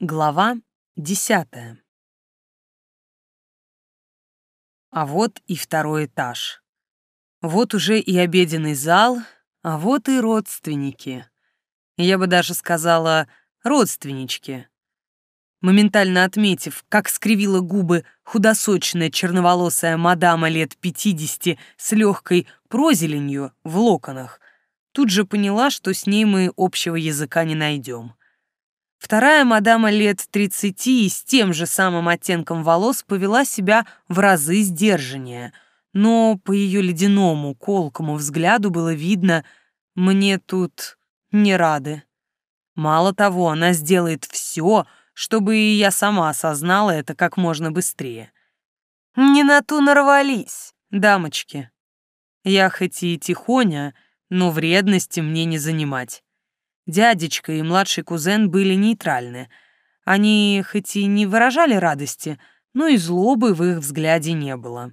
Глава десятая. А вот и второй этаж. Вот уже и обеденный зал, а вот и родственники. Я бы даже сказала родственнички. Моментально отметив, как скривила губы худосочная черноволосая мадама лет пятидесяти с легкой прозеленью в локонах, тут же поняла, что с ней мы общего языка не найдем. Вторая мадама лет тридцати с тем же самым оттенком волос повела себя в разы сдержаннее, но по ее ледяному, колкому взгляду было видно, мне тут не рады. Мало того, она сделает все, чтобы и я сама осознала это как можно быстрее. Не на ту нарвались, дамочки. Я хоть и тихоня, но вредности мне не занимать. Дядечка и младший кузен были нейтральны. Они хоть и не выражали радости, но и злобы в их взгляде не было.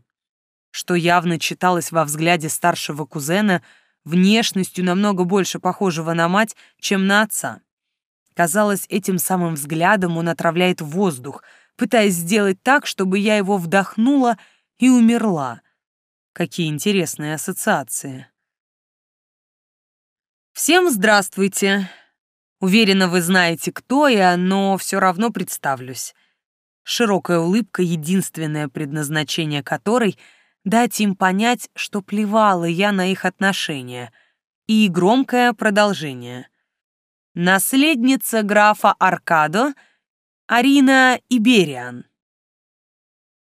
Что явно читалось во взгляде старшего кузена, внешностью намного больше похожего на мать, чем на отца. Казалось, этим самым взглядом он отравляет воздух, пытаясь сделать так, чтобы я его вдохнула и умерла. Какие интересные ассоциации. Всем здравствуйте. Уверена, вы знаете, кто я, но все равно представлюсь. Широкая улыбка — единственное предназначение которой — дать им понять, что плевала я на их отношения, и громкое продолжение. Наследница графа Аркадо Арина Ибериан.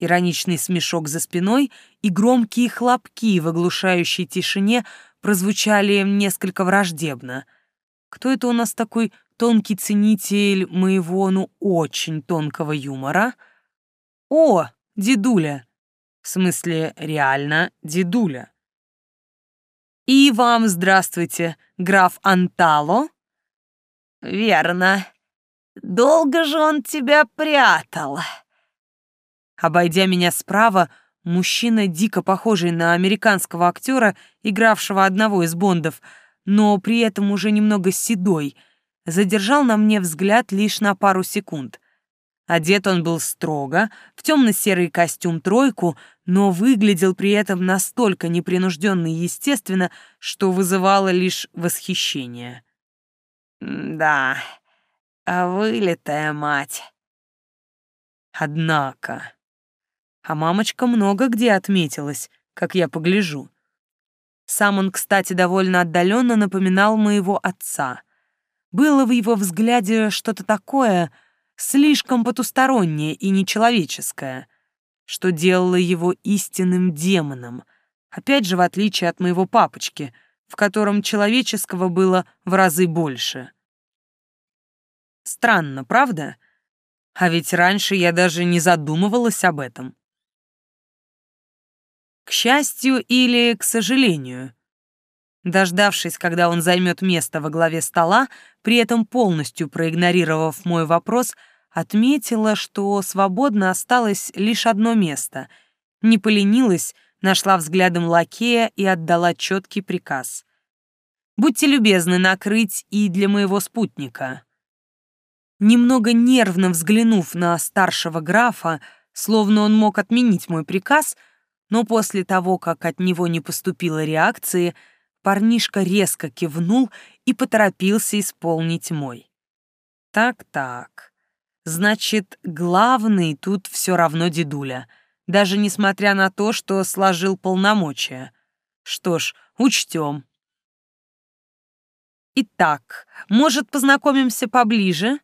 Ироничный смешок за спиной и громкие хлопки в оглушающей тишине — прозвучали несколько враждебно. Кто это у нас такой тонкий ценитель моего, ну, очень тонкого юмора? О, дедуля. В смысле, реально дедуля. И вам здравствуйте, граф Антало. Верно. Долго же он тебя прятал. Обойдя меня справа, Мужчина, дико похожий на американского актера, игравшего одного из Бондов, но при этом уже немного седой, задержал на мне взгляд лишь на пару секунд. Одет он был строго, в темно-серый костюм-тройку, но выглядел при этом настолько непринужденно и естественно, что вызывало лишь восхищение. «Да, а вылитая мать». Однако... А мамочка много где отметилась, как я погляжу. Сам он, кстати, довольно отдаленно напоминал моего отца. Было в его взгляде что-то такое слишком потустороннее и нечеловеческое, что делало его истинным демоном, опять же, в отличие от моего папочки, в котором человеческого было в разы больше. Странно, правда? А ведь раньше я даже не задумывалась об этом. К счастью или к сожалению. Дождавшись, когда он займет место во главе стола, при этом полностью проигнорировав мой вопрос, отметила, что свободно осталось лишь одно место. Не поленилась, нашла взглядом лакея и отдала четкий приказ. «Будьте любезны накрыть и для моего спутника». Немного нервно взглянув на старшего графа, словно он мог отменить мой приказ, но после того, как от него не поступило реакции, парнишка резко кивнул и поторопился исполнить мой. Так-так. Значит, главный тут все равно дедуля, даже несмотря на то, что сложил полномочия. Что ж, учтем. Итак, может, познакомимся поближе?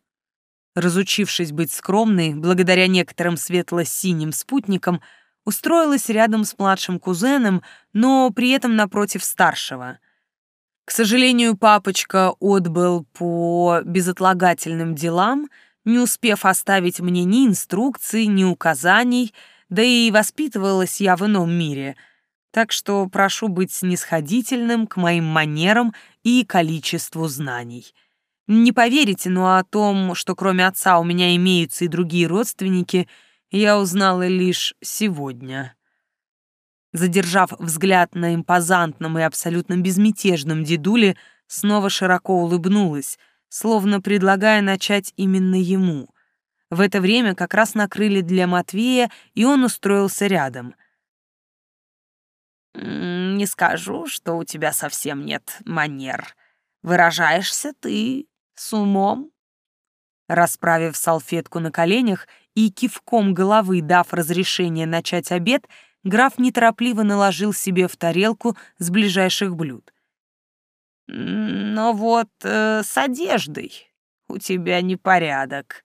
Разучившись быть скромной, благодаря некоторым светло-синим спутникам, устроилась рядом с младшим кузеном, но при этом напротив старшего. К сожалению, папочка отбыл по безотлагательным делам, не успев оставить мне ни инструкций, ни указаний, да и воспитывалась я в ином мире, так что прошу быть снисходительным к моим манерам и количеству знаний. Не поверите, но о том, что кроме отца у меня имеются и другие родственники — я узнала лишь сегодня. Задержав взгляд на импозантном и абсолютно безмятежном дедуле, снова широко улыбнулась, словно предлагая начать именно ему. В это время как раз накрыли для Матвея, и он устроился рядом. «Не скажу, что у тебя совсем нет манер. Выражаешься ты с умом». Расправив салфетку на коленях и кивком головы дав разрешение начать обед, граф неторопливо наложил себе в тарелку с ближайших блюд. «Но вот э, с одеждой у тебя непорядок».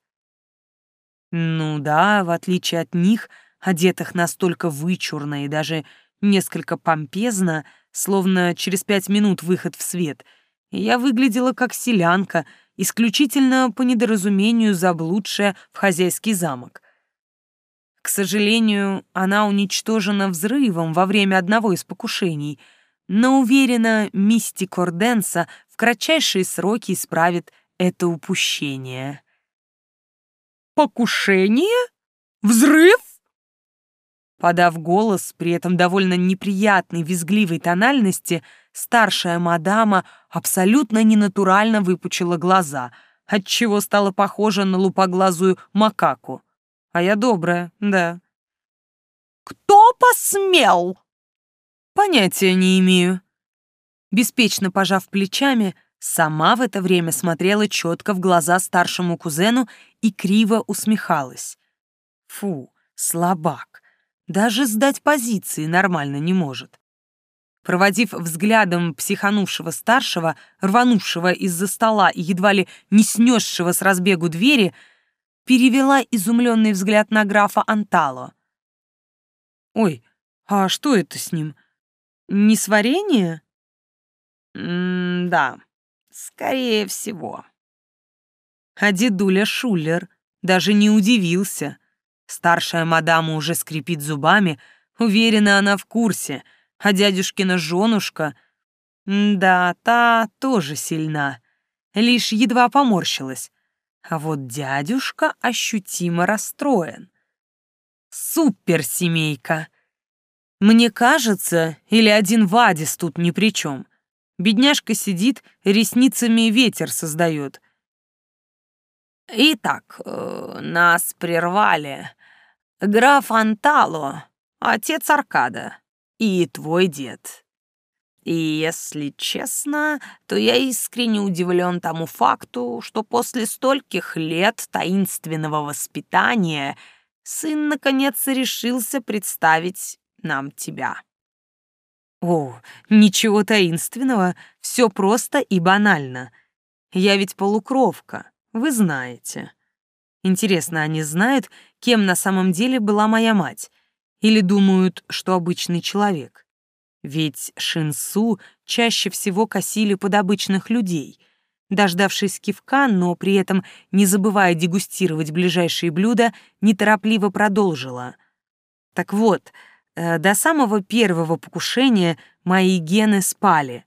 Ну да, в отличие от них, одетых настолько вычурно и даже несколько помпезно, словно через пять минут выход в свет, я выглядела как селянка, исключительно по недоразумению заблудшая в хозяйский замок. К сожалению, она уничтожена взрывом во время одного из покушений, но уверена, Мисти Корденса в кратчайшие сроки исправит это упущение. «Покушение? Взрыв?» Подав голос, при этом довольно неприятной визгливой тональности, старшая мадама абсолютно ненатурально выпучила глаза, отчего стала похожа на лупоглазую макаку. А я добрая, да. «Кто посмел?» «Понятия не имею». Беспечно пожав плечами, сама в это время смотрела четко в глаза старшему кузену и криво усмехалась. Фу, слабак. Даже сдать позиции нормально не может. Проводив взглядом психанувшего старшего, рванувшего из-за стола и едва ли не снесшего с разбегу двери, перевела изумленный взгляд на графа Антало. «Ой, а что это с ним? Не сварение?» «М-да, скорее всего». А дедуля Шулер даже не удивился. Старшая мадама уже скрипит зубами, уверена она в курсе, а дядюшкина женушка... Да, та тоже сильна, лишь едва поморщилась. А вот дядюшка ощутимо расстроен. Суперсемейка! Мне кажется, или один Вадис тут ни при чем. Бедняжка сидит, ресницами ветер создает. «Итак, э, нас прервали. Граф Антало, отец Аркада, и твой дед. И если честно, то я искренне удивлен тому факту, что после стольких лет таинственного воспитания сын наконец решился представить нам тебя. О, ничего таинственного, все просто и банально. Я ведь полукровка, вы знаете. Интересно, они знают, кем на самом деле была моя мать? Или думают, что обычный человек? Ведь Шинсу чаще всего косили под обычных людей. Дождавшись кивка, но при этом не забывая дегустировать ближайшие блюда, неторопливо продолжила. Так вот, э, до самого первого покушения мои гены спали,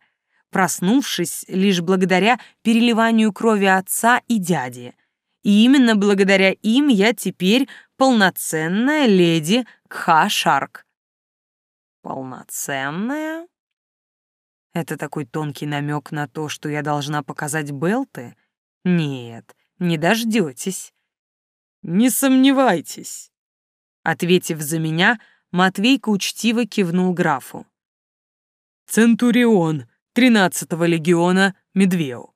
проснувшись лишь благодаря переливанию крови отца и дяди. И именно благодаря им я теперь полноценная леди Кха-Шарк. Полноценная? Это такой тонкий намек на то, что я должна показать Белты? Нет, не дождетесь. Не сомневайтесь. Ответив за меня, Матвейка учтиво кивнул графу. Центурион, 13-го легиона Медвеу.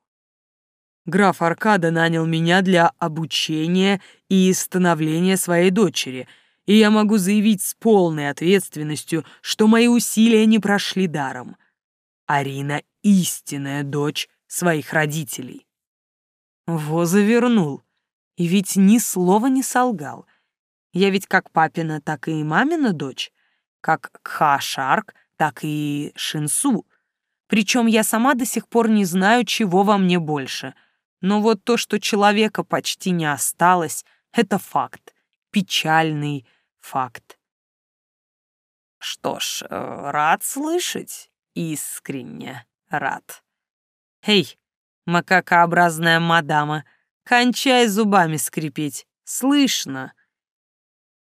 Граф Аркада нанял меня для обучения и становления своей дочери, и я могу заявить с полной ответственностью, что мои усилия не прошли даром. Арина — истинная дочь своих родителей. Во завернул. И ведь ни слова не солгал. Я ведь как папина, так и мамина дочь. Как Кха-Шарк, так и Шинсу. Причем я сама до сих пор не знаю, чего во мне больше — но вот то, что человека почти не осталось, это факт. Печальный факт. Что ж, э, рад слышать. Искренне рад. Эй, макакообразная мадама, кончай зубами скрипеть. Слышно.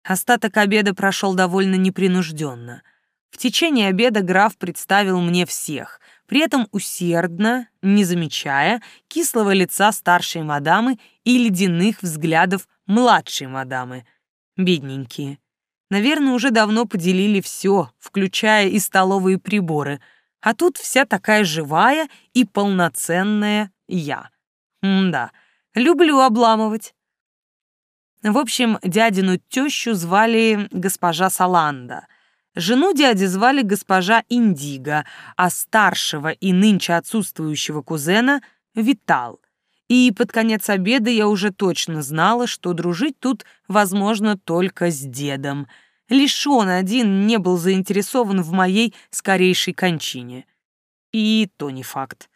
Остаток обеда прошел довольно непринужденно. В течение обеда граф представил мне всех, при этом усердно, не замечая кислого лица старшей мадамы и ледяных взглядов младшей мадамы. Бедненькие. Наверное, уже давно поделили все, включая и столовые приборы, а тут вся такая живая и полноценная я. М-да, люблю обламывать. В общем, дядину тещу звали госпожа Саланда. Жену дяди звали госпожа Индиго, а старшего и нынче отсутствующего кузена — Витал. И под конец обеда я уже точно знала, что дружить тут возможно только с дедом. Лишь он один не был заинтересован в моей скорейшей кончине. И то не факт.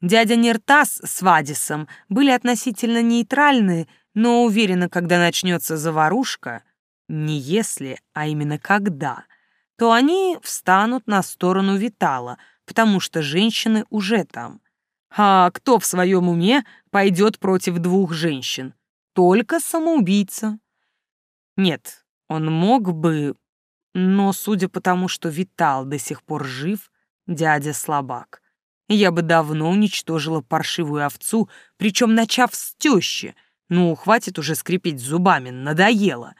Дядя Нертас с Вадисом были относительно нейтральны, но уверена, когда начнется заварушка, не если, а именно когда, то они встанут на сторону Витала, потому что женщины уже там. А кто в своем уме пойдет против двух женщин? Только самоубийца. Нет, он мог бы, но судя по тому, что Витал до сих пор жив, дядя слабак. Я бы давно уничтожила паршивую овцу, причем начав с тещи. Ну, хватит уже скрипеть зубами, надоело.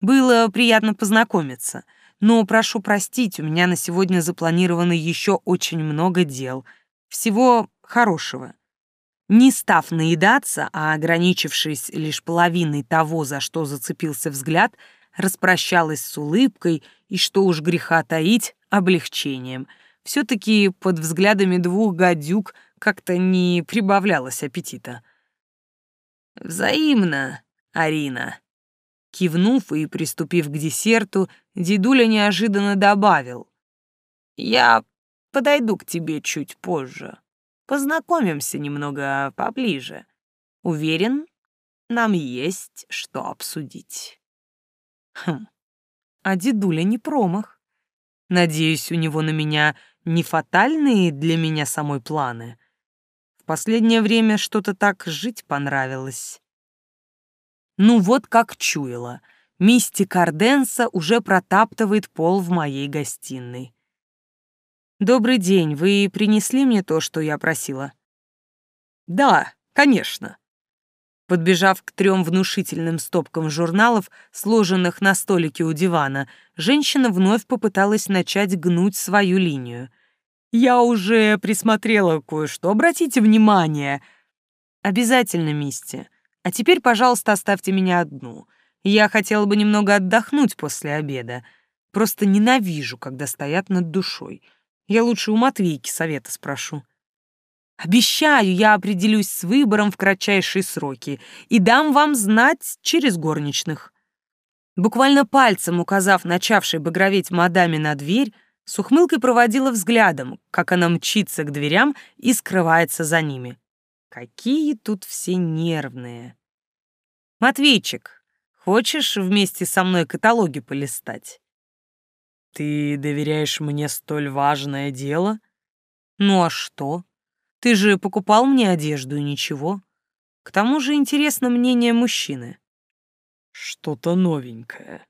Было приятно познакомиться, но прошу простить, у меня на сегодня запланировано еще очень много дел. Всего хорошего. Не став наедаться, а ограничившись лишь половиной того, за что зацепился взгляд, распрощалась с улыбкой и, что уж греха таить, облегчением — все-таки под взглядами двух гадюк как-то не прибавлялось аппетита. «Взаимно, Арина». Кивнув и приступив к десерту, дедуля неожиданно добавил. «Я подойду к тебе чуть позже. Познакомимся немного поближе. Уверен, нам есть что обсудить». Хм, а дедуля не промах. Надеюсь, у него на меня не фатальные для меня самой планы. В последнее время что-то так жить понравилось. Ну вот как чуяла. Мисти Карденса уже протаптывает пол в моей гостиной. «Добрый день, вы принесли мне то, что я просила?» «Да, конечно», Подбежав к трем внушительным стопкам журналов, сложенных на столике у дивана, женщина вновь попыталась начать гнуть свою линию. «Я уже присмотрела кое-что, обратите внимание». «Обязательно, Мисти. А теперь, пожалуйста, оставьте меня одну. Я хотела бы немного отдохнуть после обеда. Просто ненавижу, когда стоят над душой. Я лучше у Матвейки совета спрошу». Обещаю, я определюсь с выбором в кратчайшие сроки и дам вам знать через горничных». Буквально пальцем указав начавшей багроветь мадаме на дверь, с ухмылкой проводила взглядом, как она мчится к дверям и скрывается за ними. Какие тут все нервные. «Матвейчик, хочешь вместе со мной каталоги полистать?» «Ты доверяешь мне столь важное дело?» «Ну а что?» Ты же покупал мне одежду и ничего. К тому же интересно мнение мужчины. Что-то новенькое.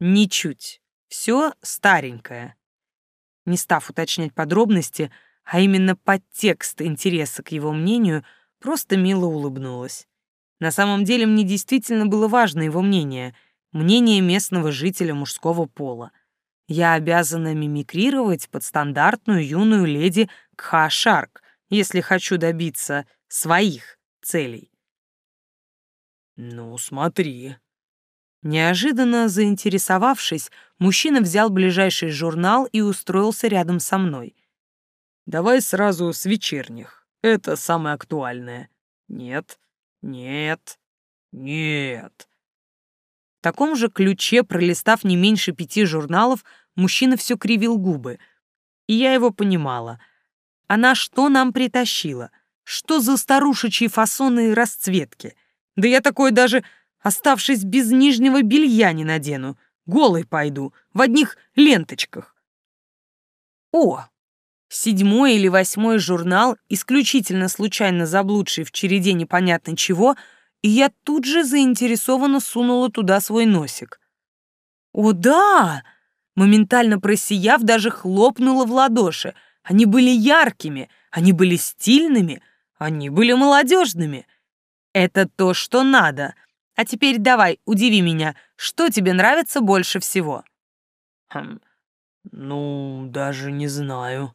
Ничуть. Все старенькое. Не став уточнять подробности, а именно подтекст интереса к его мнению, просто мило улыбнулась. На самом деле мне действительно было важно его мнение, мнение местного жителя мужского пола. Я обязана мимикрировать под стандартную юную леди Кха Шарк, если хочу добиться своих целей. «Ну, смотри». Неожиданно заинтересовавшись, мужчина взял ближайший журнал и устроился рядом со мной. «Давай сразу с вечерних. Это самое актуальное». «Нет, нет, нет». В таком же ключе, пролистав не меньше пяти журналов, мужчина все кривил губы. И я его понимала — она что нам притащила? Что за старушечьи фасоны и расцветки? Да я такой даже, оставшись без нижнего белья, не надену. Голой пойду, в одних ленточках. О, седьмой или восьмой журнал, исключительно случайно заблудший в череде непонятно чего, и я тут же заинтересованно сунула туда свой носик. О да! Моментально просияв, даже хлопнула в ладоши. Они были яркими, они были стильными, они были молодежными. Это то, что надо. А теперь давай, удиви меня, что тебе нравится больше всего? Хм, ну, даже не знаю.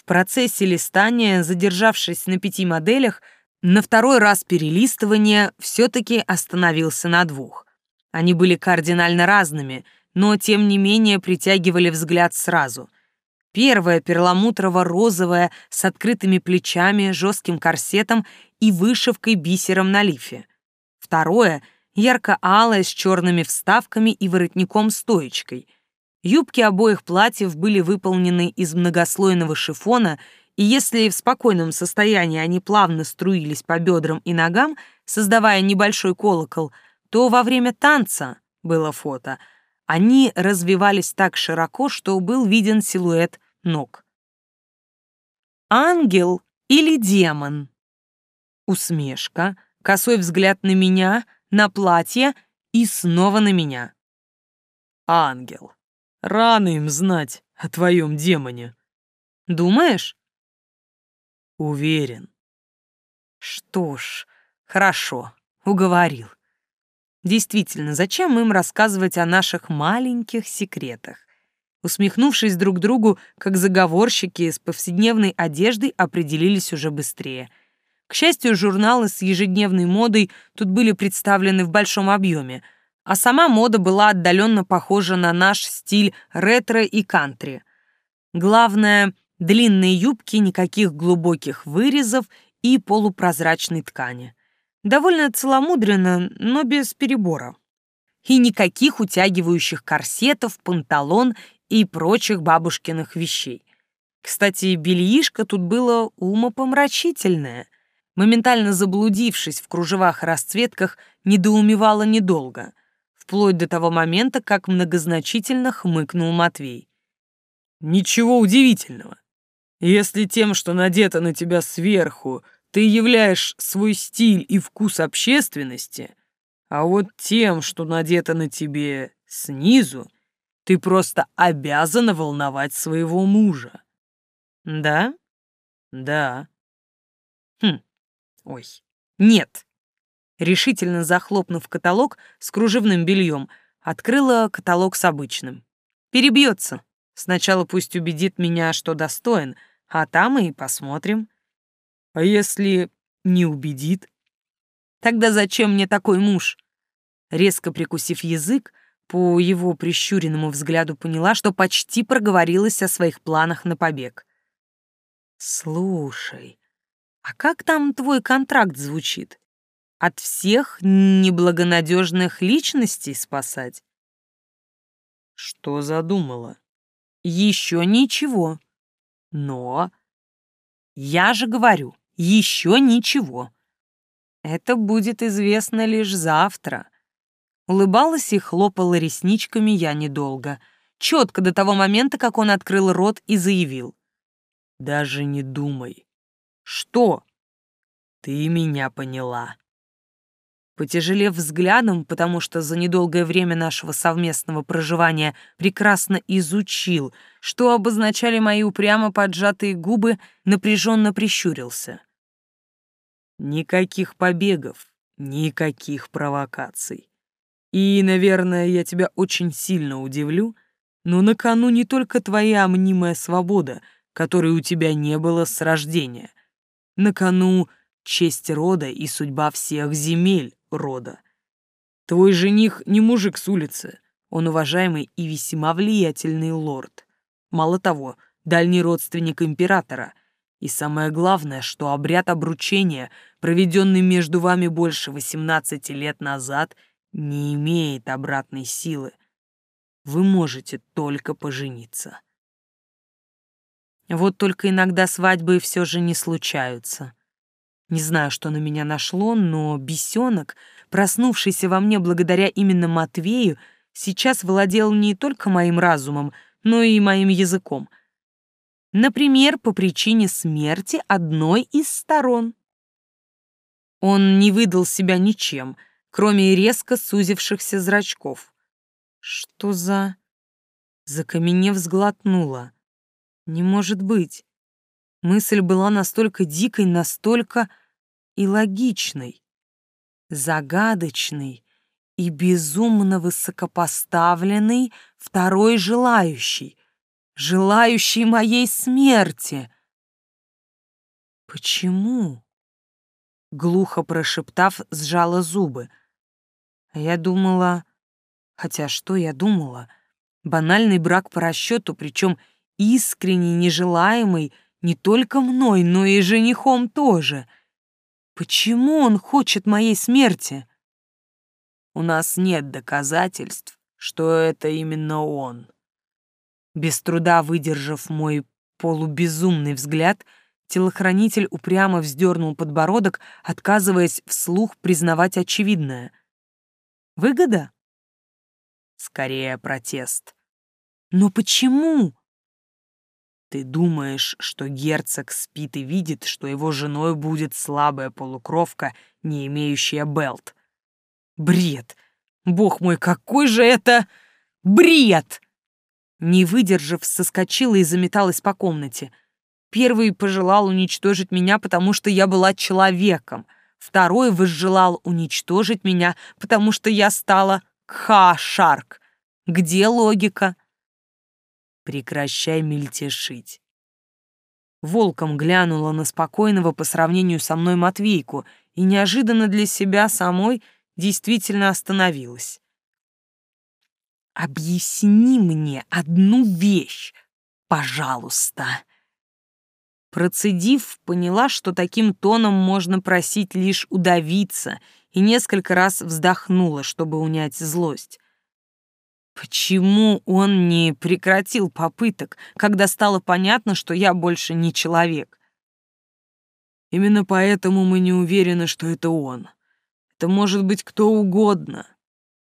В процессе листания, задержавшись на пяти моделях, на второй раз перелистывания все-таки остановился на двух. Они были кардинально разными, но тем не менее притягивали взгляд сразу. Первая перламутрово-розовая с открытыми плечами, жестким корсетом и вышивкой бисером на лифе. Второе — ярко-алое с черными вставками и воротником-стоечкой. Юбки обоих платьев были выполнены из многослойного шифона и если в спокойном состоянии они плавно струились по бедрам и ногам, создавая небольшой колокол, то во время танца, было фото, они развивались так широко, что был виден силуэт ног. «Ангел или демон?» Усмешка, косой взгляд на меня, на платье и снова на меня. «Ангел. Рано им знать о твоем демоне». «Думаешь?» Уверен. Что ж, хорошо, уговорил. Действительно, зачем им рассказывать о наших маленьких секретах? Усмехнувшись друг другу, как заговорщики с повседневной одеждой определились уже быстрее. К счастью, журналы с ежедневной модой тут были представлены в большом объеме, а сама мода была отдаленно похожа на наш стиль ретро и кантри. Главное, Длинные юбки, никаких глубоких вырезов и полупрозрачной ткани. Довольно целомудренно, но без перебора. И никаких утягивающих корсетов, панталон и прочих бабушкиных вещей. Кстати, бельишко тут было умопомрачительное. Моментально заблудившись в кружевах и расцветках, недоумевала недолго, вплоть до того момента, как многозначительно хмыкнул Матвей. «Ничего удивительного. Если тем, что надето на тебя сверху, ты являешь свой стиль и вкус общественности, а вот тем, что надето на тебе снизу, ты просто обязана волновать своего мужа. Да? Да. Хм. Ой. Нет. Решительно захлопнув каталог с кружевным бельем, открыла каталог с обычным. Перебьется. Сначала пусть убедит меня, что достоин — а там и посмотрим. А если не убедит? Тогда зачем мне такой муж? Резко прикусив язык, по его прищуренному взгляду поняла, что почти проговорилась о своих планах на побег. «Слушай, а как там твой контракт звучит? От всех неблагонадежных личностей спасать?» «Что задумала?» «Еще ничего. Но... Я же говорю, еще ничего. Это будет известно лишь завтра. Улыбалась и хлопала ресничками я недолго, четко до того момента, как он открыл рот и заявил. «Даже не думай». «Что?» «Ты меня поняла». Потяжелев взглядом, потому что за недолгое время нашего совместного проживания прекрасно изучил, что обозначали мои упрямо поджатые губы, напряженно прищурился. Никаких побегов, никаких провокаций. И, наверное, я тебя очень сильно удивлю, но на кону не только твоя мнимая свобода, которой у тебя не было с рождения. На кону честь рода и судьба всех земель, рода. Твой жених не мужик с улицы, он уважаемый и весьма влиятельный лорд. Мало того, дальний родственник императора. И самое главное, что обряд обручения, проведенный между вами больше 18 лет назад, не имеет обратной силы. Вы можете только пожениться. Вот только иногда свадьбы все же не случаются. Не знаю, что на меня нашло, но бесенок, проснувшийся во мне благодаря именно Матвею, сейчас владел не только моим разумом, но и моим языком. Например, по причине смерти одной из сторон. Он не выдал себя ничем, кроме резко сузившихся зрачков. Что за... Закаменев сглотнула. Не может быть. Мысль была настолько дикой, настолько и логичной, загадочной и безумно высокопоставленный второй желающий, желающий моей смерти. Почему? Глухо прошептав, сжала зубы. Я думала... Хотя что я думала? Банальный брак по расчету, причем искренне нежелаемый не только мной, но и женихом тоже. Почему он хочет моей смерти? У нас нет доказательств, что это именно он. Без труда выдержав мой полубезумный взгляд, телохранитель упрямо вздернул подбородок, отказываясь вслух признавать очевидное. Выгода? Скорее, протест. Но почему? Ты думаешь, что герцог спит и видит, что его женой будет слабая полукровка, не имеющая белт? Бред! Бог мой, какой же это бред! Не выдержав, соскочила и заметалась по комнате. Первый пожелал уничтожить меня, потому что я была человеком. Второй возжелал уничтожить меня, потому что я стала Кха-Шарк. Где логика? Прекращай мельтешить. Волком глянула на спокойного по сравнению со мной Матвейку и неожиданно для себя самой — действительно остановилась. «Объясни мне одну вещь, пожалуйста». Процедив, поняла, что таким тоном можно просить лишь удавиться, и несколько раз вздохнула, чтобы унять злость. Почему он не прекратил попыток, когда стало понятно, что я больше не человек? Именно поэтому мы не уверены, что это он. Это может быть кто угодно.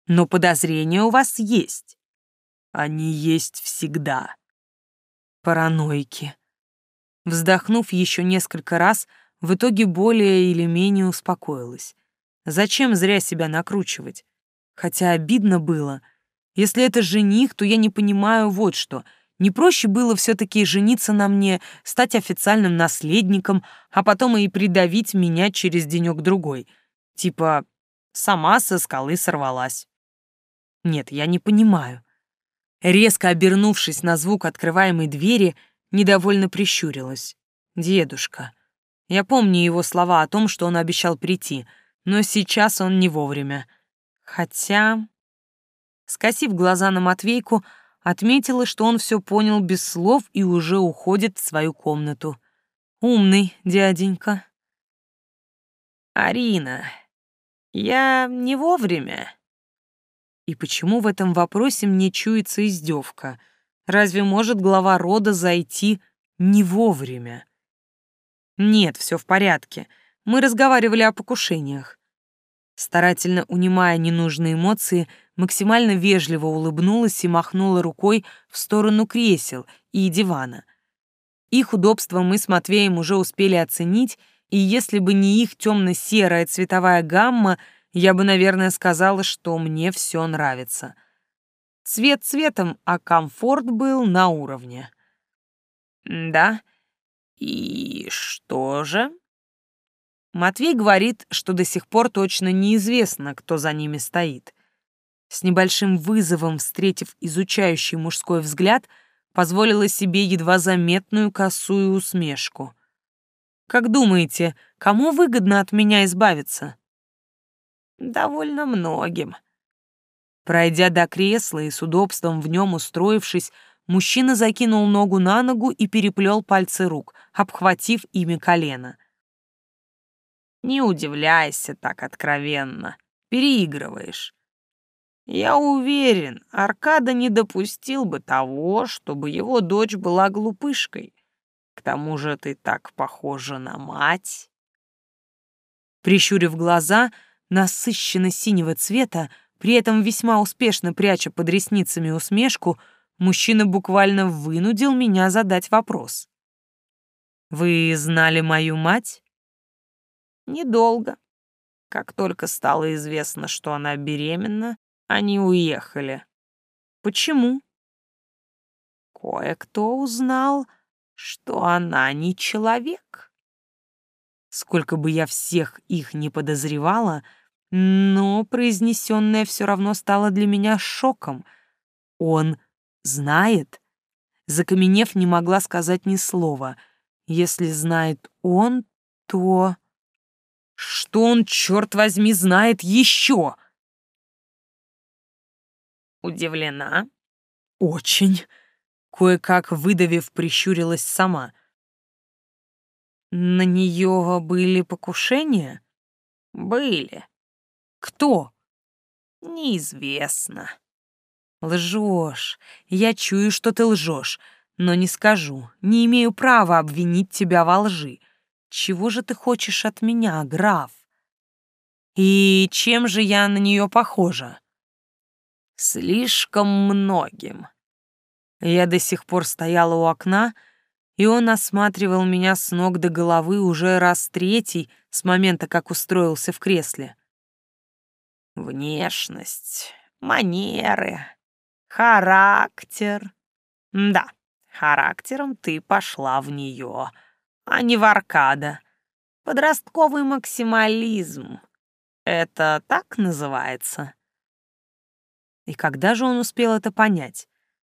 Но подозрения у вас есть. Они есть всегда. Паранойки. Вздохнув еще несколько раз, в итоге более или менее успокоилась. Зачем зря себя накручивать? Хотя обидно было. Если это жених, то я не понимаю вот что. Не проще было все-таки жениться на мне, стать официальным наследником, а потом и придавить меня через денек-другой — Типа, сама со скалы сорвалась. Нет, я не понимаю. Резко обернувшись на звук открываемой двери, недовольно прищурилась. Дедушка. Я помню его слова о том, что он обещал прийти, но сейчас он не вовремя. Хотя... Скосив глаза на Матвейку, отметила, что он все понял без слов и уже уходит в свою комнату. Умный дяденька. «Арина, я не вовремя. И почему в этом вопросе мне чуется издевка? Разве может глава рода зайти не вовремя? Нет, все в порядке. Мы разговаривали о покушениях. Старательно унимая ненужные эмоции, максимально вежливо улыбнулась и махнула рукой в сторону кресел и дивана. Их удобство мы с Матвеем уже успели оценить, и если бы не их темно-серая цветовая гамма, я бы, наверное, сказала, что мне все нравится. Цвет цветом, а комфорт был на уровне. Да? И что же? Матвей говорит, что до сих пор точно неизвестно, кто за ними стоит. С небольшим вызовом, встретив изучающий мужской взгляд, позволила себе едва заметную косую усмешку — как думаете, кому выгодно от меня избавиться? Довольно многим. Пройдя до кресла и с удобством в нем устроившись, мужчина закинул ногу на ногу и переплел пальцы рук, обхватив ими колено. Не удивляйся так откровенно, переигрываешь. Я уверен, Аркада не допустил бы того, чтобы его дочь была глупышкой. К тому же ты так похожа на мать. Прищурив глаза, насыщенно синего цвета, при этом весьма успешно пряча под ресницами усмешку, мужчина буквально вынудил меня задать вопрос. «Вы знали мою мать?» «Недолго. Как только стало известно, что она беременна, они уехали». «Почему?» кое-кто узнал, что она не человек. Сколько бы я всех их не подозревала, но произнесенное все равно стало для меня шоком. Он знает? Закаменев, не могла сказать ни слова. Если знает он, то... Что он, черт возьми, знает еще? Удивлена? Очень. Кое-как выдавив, прищурилась сама. На нее были покушения? Были. Кто? Неизвестно. Лжешь. Я чую, что ты лжешь, но не скажу. Не имею права обвинить тебя во лжи. Чего же ты хочешь от меня, граф? И чем же я на нее похожа? Слишком многим. Я до сих пор стояла у окна, и он осматривал меня с ног до головы уже раз третий с момента, как устроился в кресле. Внешность, манеры, характер. Да, характером ты пошла в нее, а не в аркада. Подростковый максимализм. Это так называется? И когда же он успел это понять?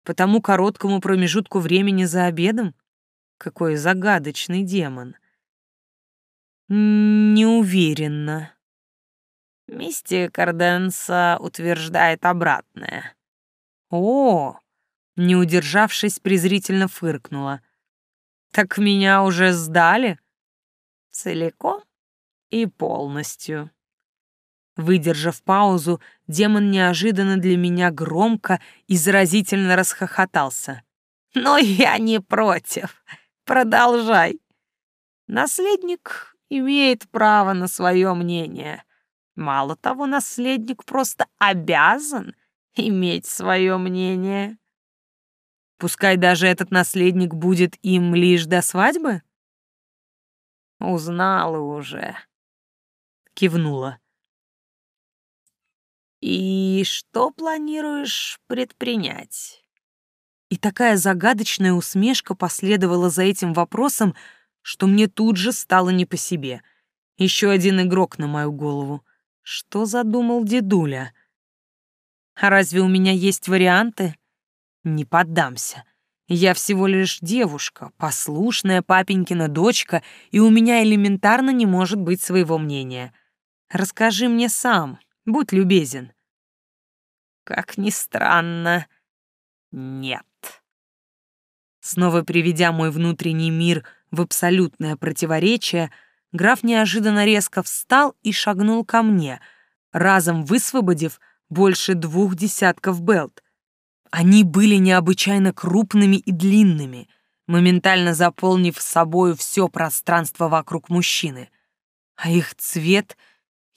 По тому короткому промежутку времени за обедом? Какой загадочный демон. Не уверена. Мистия Карденса утверждает обратное. О, не удержавшись, презрительно фыркнула. Так меня уже сдали? Целиком и полностью. Выдержав паузу, демон неожиданно для меня громко и заразительно расхохотался. «Но я не против. Продолжай. Наследник имеет право на свое мнение. Мало того, наследник просто обязан иметь свое мнение. Пускай даже этот наследник будет им лишь до свадьбы? Узнала уже. Кивнула. И что планируешь предпринять? И такая загадочная усмешка последовала за этим вопросом, что мне тут же стало не по себе. Еще один игрок на мою голову. Что задумал дедуля? А разве у меня есть варианты? Не поддамся. Я всего лишь девушка, послушная папенькина дочка, и у меня элементарно не может быть своего мнения. Расскажи мне сам, будь любезен. Как ни странно, нет. Снова приведя мой внутренний мир в абсолютное противоречие, граф неожиданно резко встал и шагнул ко мне, разом высвободив больше двух десятков белт. Они были необычайно крупными и длинными, моментально заполнив собою все пространство вокруг мужчины. А их цвет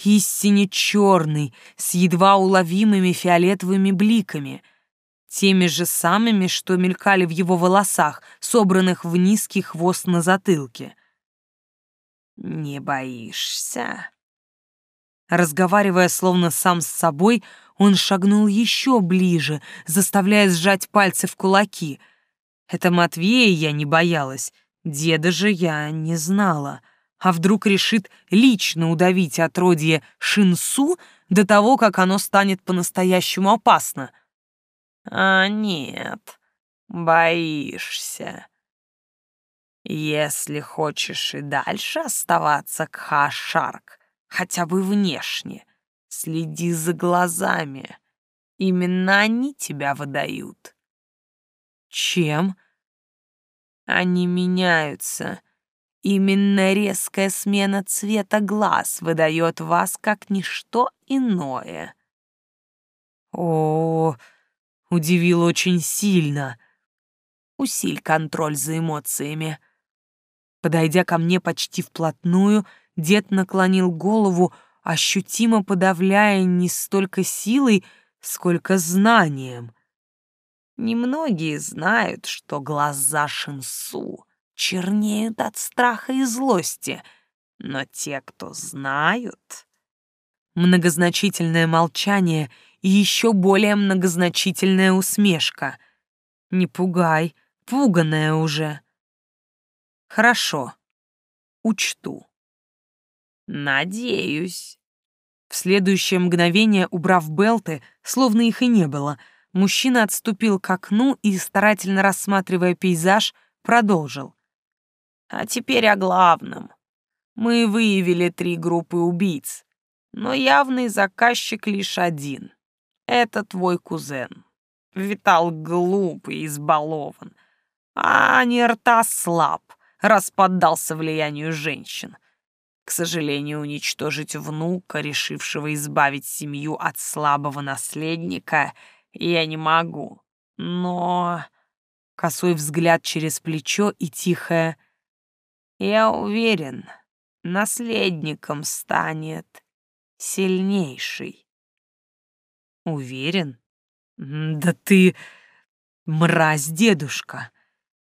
истине черный, с едва уловимыми фиолетовыми бликами, теми же самыми, что мелькали в его волосах, собранных в низкий хвост на затылке — «Не боишься?» Разговаривая словно сам с собой, он шагнул еще ближе, заставляя сжать пальцы в кулаки. Это Матвея я не боялась, деда же я не знала. А вдруг решит лично удавить отродье Шинсу до того, как оно станет по-настоящему опасно? А нет, боишься. Если хочешь и дальше оставаться Кха-Шарк, хотя бы внешне, следи за глазами. Именно они тебя выдают. Чем? Они меняются. Именно резкая смена цвета глаз выдает вас как ничто иное. О, удивил очень сильно. Усиль контроль за эмоциями. Подойдя ко мне почти вплотную, дед наклонил голову, ощутимо подавляя не столько силой, сколько знанием. Немногие знают, что глаза Шинсу чернеют от страха и злости, но те, кто знают... Многозначительное молчание и еще более многозначительная усмешка. Не пугай, пуганая уже. Хорошо, учту. Надеюсь. В следующее мгновение, убрав белты, словно их и не было, мужчина отступил к окну и, старательно рассматривая пейзаж, продолжил. А теперь о главном. Мы выявили три группы убийц, но явный заказчик лишь один. Это твой кузен. Витал глупый, избалован. А не рта слаб, распадался влиянию женщин. К сожалению, уничтожить внука, решившего избавить семью от слабого наследника, я не могу. Но... Косой взгляд через плечо и тихое «Я уверен, наследником станет сильнейший». «Уверен? Да ты мразь, дедушка!»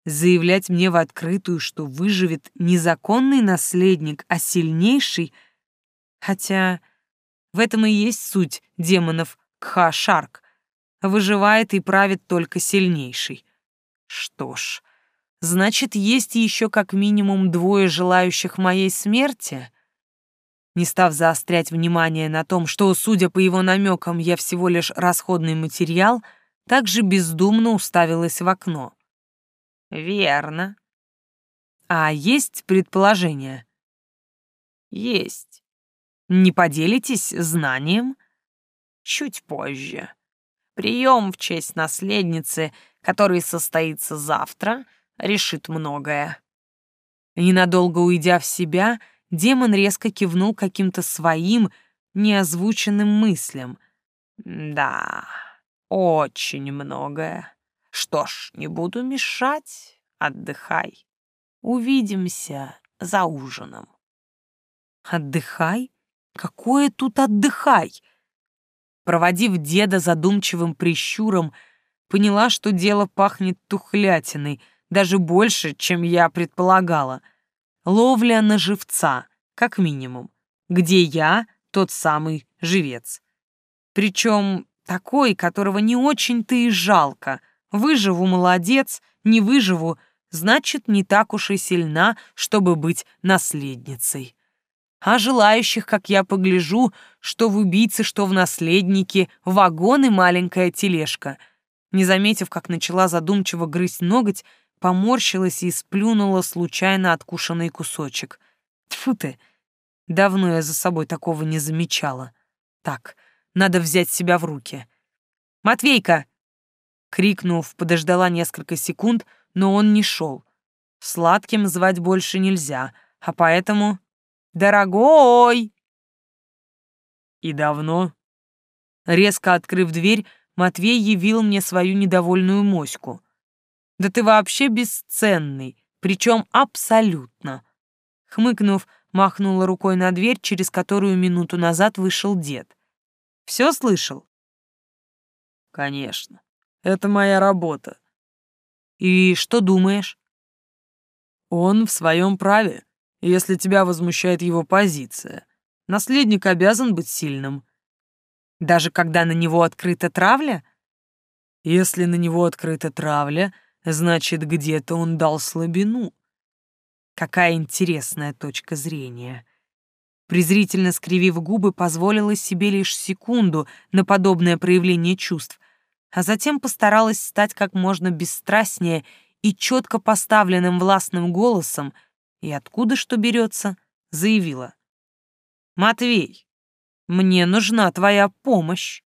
Заявлять мне в открытую, что выживет не законный наследник, а сильнейший, хотя в этом и есть суть демонов Кха-Шарк. Выживает и правит только сильнейший. Что ж, значит, есть еще как минимум двое желающих моей смерти? Не став заострять внимание на том, что, судя по его намекам, я всего лишь расходный материал, также бездумно уставилась в окно. Верно. А есть предположение? Есть. Не поделитесь знанием? Чуть позже. Прием в честь наследницы, который состоится завтра, решит многое. Ненадолго уйдя в себя, демон резко кивнул каким-то своим, неозвученным мыслям. Да, очень многое. Что ж, не буду мешать, отдыхай. Увидимся за ужином. Отдыхай? Какое тут отдыхай? Проводив деда задумчивым прищуром, поняла, что дело пахнет тухлятиной, даже больше, чем я предполагала. Ловля на живца, как минимум. Где я, тот самый живец. Причем такой, которого не очень-то и жалко — Выживу — молодец, не выживу — значит, не так уж и сильна, чтобы быть наследницей. А желающих, как я погляжу, что в убийце, что в наследнике, вагон и маленькая тележка. Не заметив, как начала задумчиво грызть ноготь, поморщилась и сплюнула случайно откушенный кусочек. Тьфу ты! Давно я за собой такого не замечала. Так, надо взять себя в руки. «Матвейка, Крикнув, подождала несколько секунд, но он не шел. Сладким звать больше нельзя, а поэтому... «Дорогой!» «И давно?» Резко открыв дверь, Матвей явил мне свою недовольную моську. «Да ты вообще бесценный, причем абсолютно!» Хмыкнув, махнула рукой на дверь, через которую минуту назад вышел дед. «Все слышал?» «Конечно. Это моя работа. И что думаешь? Он в своем праве, если тебя возмущает его позиция. Наследник обязан быть сильным. Даже когда на него открыта травля? Если на него открыта травля, значит, где-то он дал слабину. Какая интересная точка зрения. Презрительно скривив губы, позволила себе лишь секунду на подобное проявление чувств, а затем постаралась стать как можно бесстрастнее и четко поставленным властным голосом, и откуда что берется, заявила. «Матвей, мне нужна твоя помощь».